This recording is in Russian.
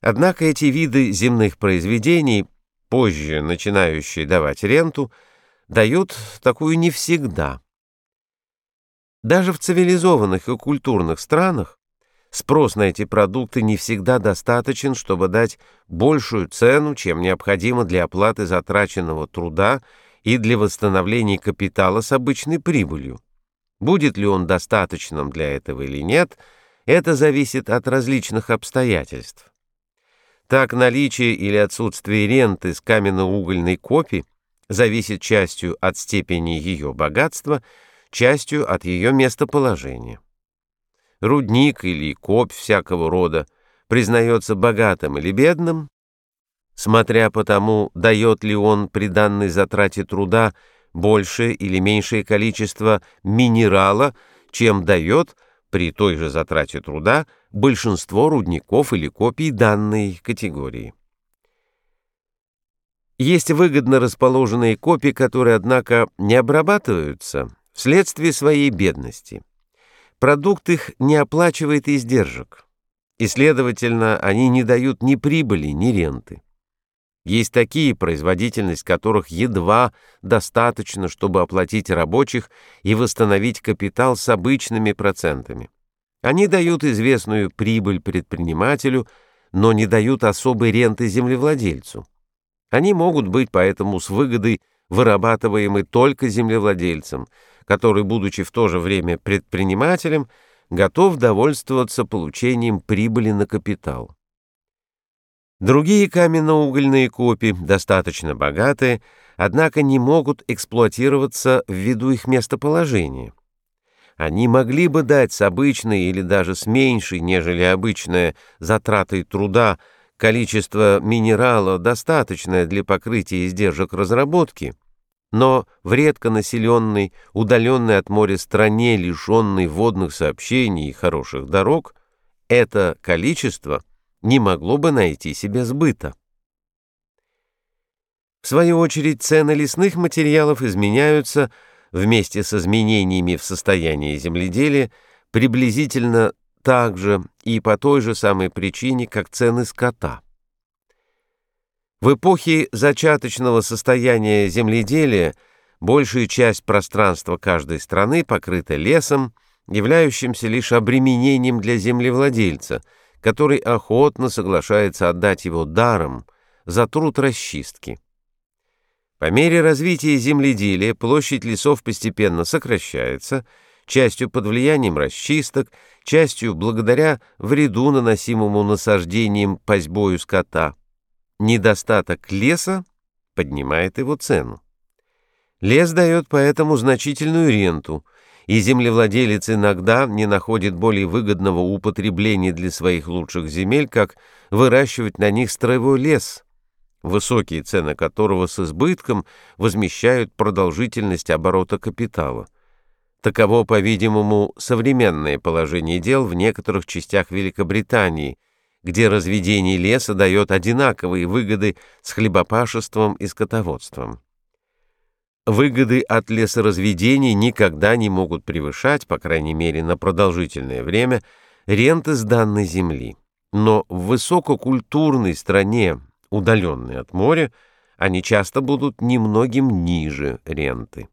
Однако эти виды земных произведений, позже начинающие давать ренту, дают такую не всегда. Даже в цивилизованных и культурных странах спрос на эти продукты не всегда достаточен, чтобы дать большую цену, чем необходимо для оплаты затраченного труда и для восстановления капитала с обычной прибылью. Будет ли он достаточным для этого или нет, это зависит от различных обстоятельств. Так наличие или отсутствие ренты с каменно-угольной копи зависит частью от степени ее богатства, частью от ее местоположения. Рудник или копь всякого рода признается богатым или бедным, смотря по тому, дает ли он при данной затрате труда большее или меньшее количество минерала, чем дает при той же затрате труда большинство рудников или копий данной категории. Есть выгодно расположенные копии, которые, однако, не обрабатываются вследствие своей бедности. Продукт их не оплачивает издержек, и, следовательно, они не дают ни прибыли, ни ренты. Есть такие, производительность которых едва достаточно, чтобы оплатить рабочих и восстановить капитал с обычными процентами. Они дают известную прибыль предпринимателю, но не дают особой ренты землевладельцу. Они могут быть поэтому с выгодой вырабатываемы только землевладельцем, который, будучи в то же время предпринимателем, готов довольствоваться получением прибыли на капитал. Другие каменно-угольные копии, достаточно богатые, однако не могут эксплуатироваться ввиду их местоположения. Они могли бы дать с обычной или даже с меньшей, нежели обычная, затратой труда количество минерала, достаточное для покрытия издержек разработки, но в редко населенной, удаленной от моря стране, лишенной водных сообщений и хороших дорог, это количество – не могло бы найти себе сбыта. В свою очередь, цены лесных материалов изменяются вместе с изменениями в состоянии земледелия приблизительно так же и по той же самой причине, как цены скота. В эпохе зачаточного состояния земледелия большая часть пространства каждой страны покрыта лесом, являющимся лишь обременением для землевладельца – который охотно соглашается отдать его даром за труд расчистки. По мере развития земледелия площадь лесов постепенно сокращается, частью под влиянием расчисток, частью благодаря вреду, наносимому насаждением позьбою скота. Недостаток леса поднимает его цену. Лес дает поэтому значительную ренту – и землевладелец иногда не находит более выгодного употребления для своих лучших земель, как выращивать на них строевой лес, высокие цены которого с избытком возмещают продолжительность оборота капитала. Таково, по-видимому, современное положение дел в некоторых частях Великобритании, где разведение леса дает одинаковые выгоды с хлебопашеством и скотоводством. Выгоды от лесоразведений никогда не могут превышать, по крайней мере на продолжительное время, ренты с данной земли. Но в высококультурной стране, удаленной от моря, они часто будут немногим ниже ренты.